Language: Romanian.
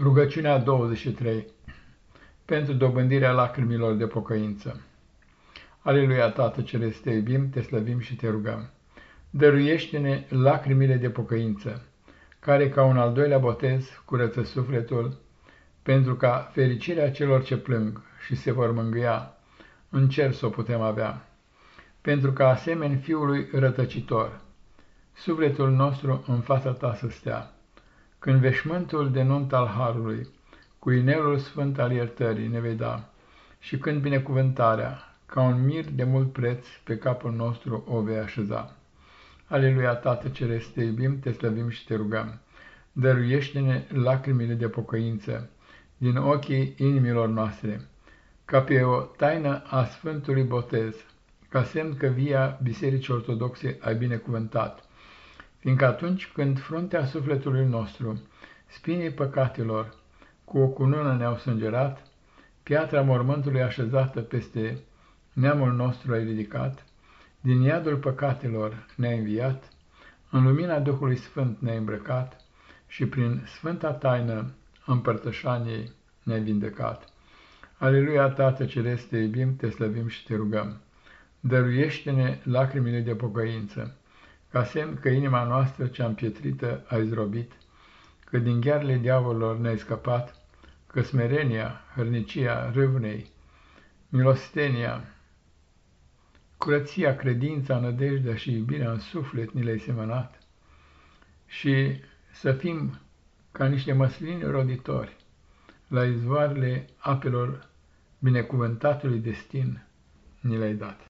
Rugăciunea 23 Pentru dobândirea lacrimilor de pocăință Aleluia, Tată Celeste, te iubim, te slăvim și te rugăm. Dăruiește-ne lacrimile de pocăință, care ca un al doilea botez curăță sufletul, pentru ca fericirea celor ce plâng și se vor mângâia, în cer să o putem avea. Pentru ca asemeni fiului rătăcitor, sufletul nostru în fața ta să stea când veșmântul de nunt al Harului, cu inelul sfânt al iertării ne vei da, și când binecuvântarea, ca un mir de mult preț, pe capul nostru o vei așeza. Aleluia, Tată Ceresc, te iubim, te slăvim și te rugăm. Dăruiește-ne lacrimile de pocăință din ochii inimilor noastre, ca pe o taină a Sfântului Botez, ca semn că via Bisericii Ortodoxe ai binecuvântat fiindcă atunci când fruntea sufletului nostru, spinii păcatelor, cu o cunună ne-au sângerat, piatra mormântului așezată peste neamul nostru ai ridicat, din iadul păcatelor ne-a înviat, în lumina Duhului Sfânt ne-a îmbrăcat și prin sfânta taină împărtășaniei ne-a vindecat. Aleluia, Tată Celeste, te iubim, te slăvim și te rugăm. Dăruiește-ne lacrimile de pocăință, ca semn că inima noastră cea împietrită ai zdrobit, că din ghearele diavolilor ne-ai scăpat, că smerenia, hărnicia râvnei, milostenia, curăția, credința, nădejdea și iubirea în suflet ni le-ai semănat și să fim ca niște măslini roditori la izvoarele apelor binecuvântatului destin ni le-ai dat.